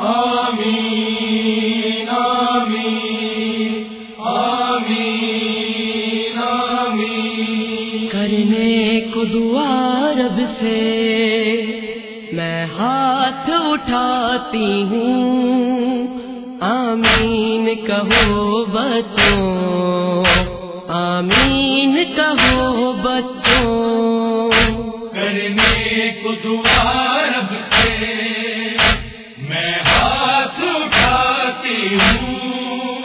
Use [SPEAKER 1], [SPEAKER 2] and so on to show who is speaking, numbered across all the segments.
[SPEAKER 1] آمین آمین آمین آمین۔
[SPEAKER 2] کرنے کو دعا رب سے، میں ہاتھ اٹھاتی ہوں۔ آمین کہو بچوں، آمین کہو
[SPEAKER 1] ہوں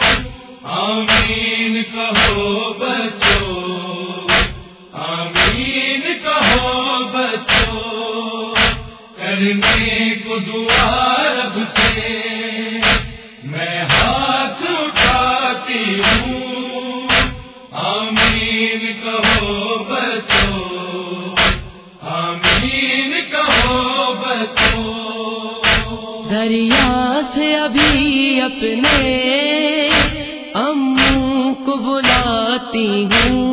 [SPEAKER 1] آمین کہو بچو آمین کہو کرنے
[SPEAKER 2] اپنے ام کو بلاتی ہوں۔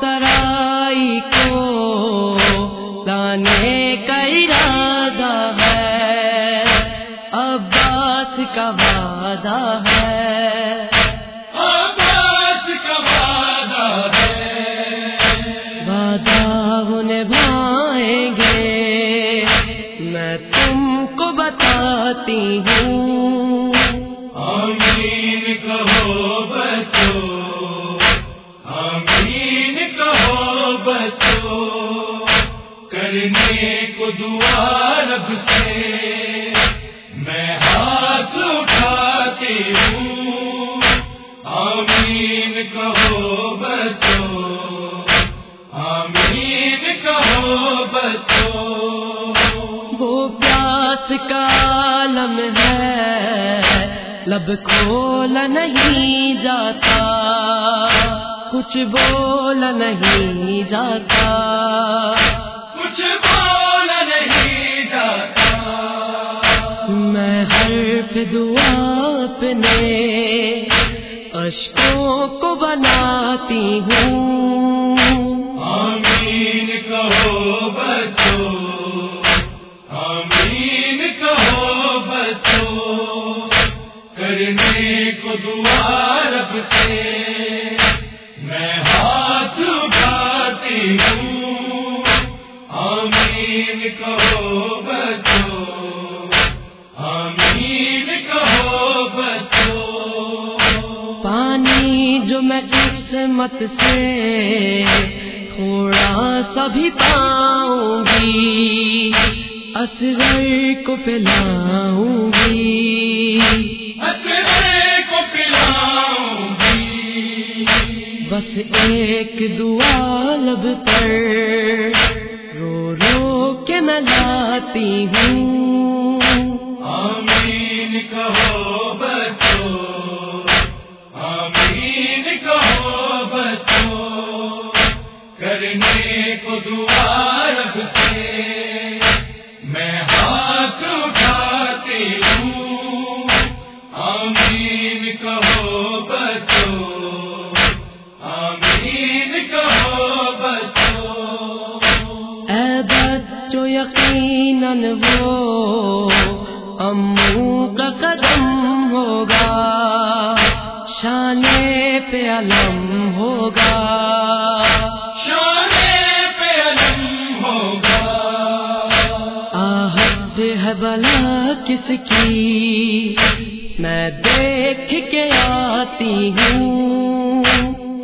[SPEAKER 2] ترائی کو لانے کا ارادہ ہے۔ عباس کا وعدہ ہے۔
[SPEAKER 1] عباس کا وعدہ ہے۔
[SPEAKER 2] وعدہ وہ نبھائیں گے۔ میں تم کو بتاتی ہوں۔
[SPEAKER 1] کرنے کو دعا رب سے، میں ہاتھ اٹھاتی ہوں۔ آمین کہو بچوں، آمین کہو بچوں۔
[SPEAKER 2] وہ پیاس کا عالم ہے، لب کھولا نہیں جاتا۔ کچھ بولا نہیں جاتا۔
[SPEAKER 1] کچھ نہیں جاتا۔
[SPEAKER 2] میں حرف دعا اپنے اشکوں کو بناتی ہوں۔
[SPEAKER 1] آمین کہو بچوں آمین کہو بچوں کرنے کو دعا
[SPEAKER 2] قسمت سے تھوڑا سا بھی پاؤں گی اصغر کو پلاؤں گی۔
[SPEAKER 1] اچھے کو پلاؤں گی۔
[SPEAKER 2] بس ایک دعا لب پر رو رو کے میں لاتی ہوں۔ پہ علم ہوگا۔ ہے بلا کس کی؟ میں دیکھ کے آتی ہوں۔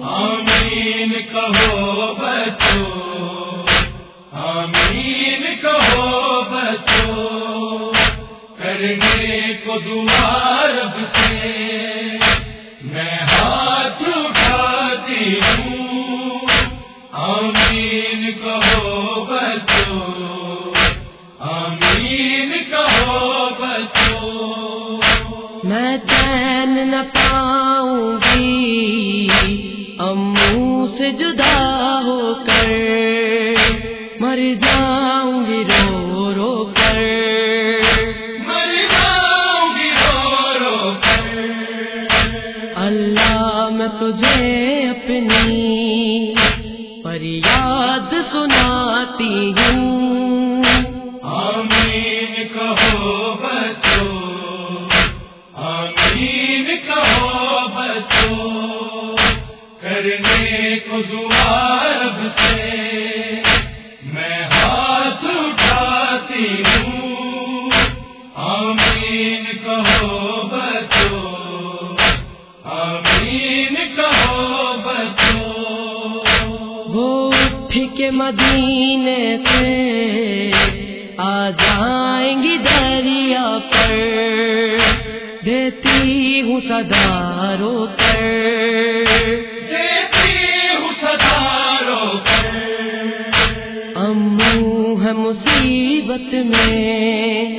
[SPEAKER 1] آمین کہو بچوں آمین کہو بچوں کرنے کو دعا
[SPEAKER 2] اپنی فریاد سناتی ہوں۔
[SPEAKER 1] آمین کہو بچو، آمین کہو بچو، کرنے کو دعا رب سے۔
[SPEAKER 2] اٹھ کے مدینے سے آ جائیں گی دریا پر۔ دیتی ہوں صدا رو کر
[SPEAKER 1] دیتی ہوں پر۔
[SPEAKER 2] امو ہے مصیبت میں۔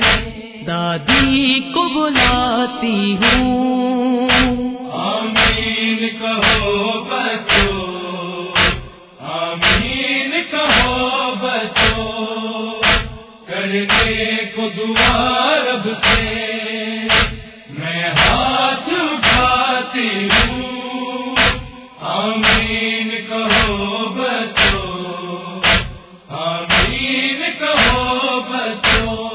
[SPEAKER 2] دادی کو بلاتی ہوں۔
[SPEAKER 1] آمین کہو۔ کرنے کو دعا رب سے میں ہاتھ اٹھاتی ہوں۔ آمین کہو بچو، آمین کہو بچو۔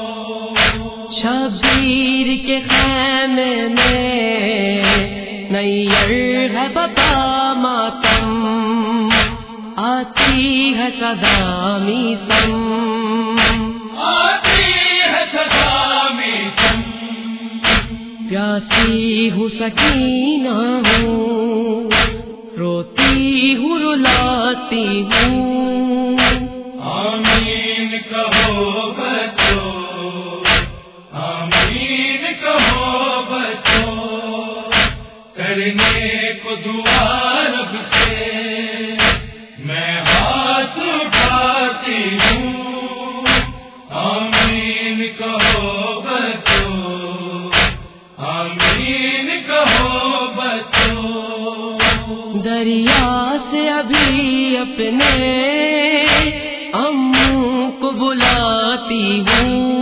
[SPEAKER 2] شبیر کے خیمے میں نیر ہے بابا ماتم، آتی ہے صدا می سم۔ پیاسی ہوں سکینہ ہوں روتی ہوں رلاتی ہوں۔ دریا سے ابھی اپنے امو کو بلاتی ہوں۔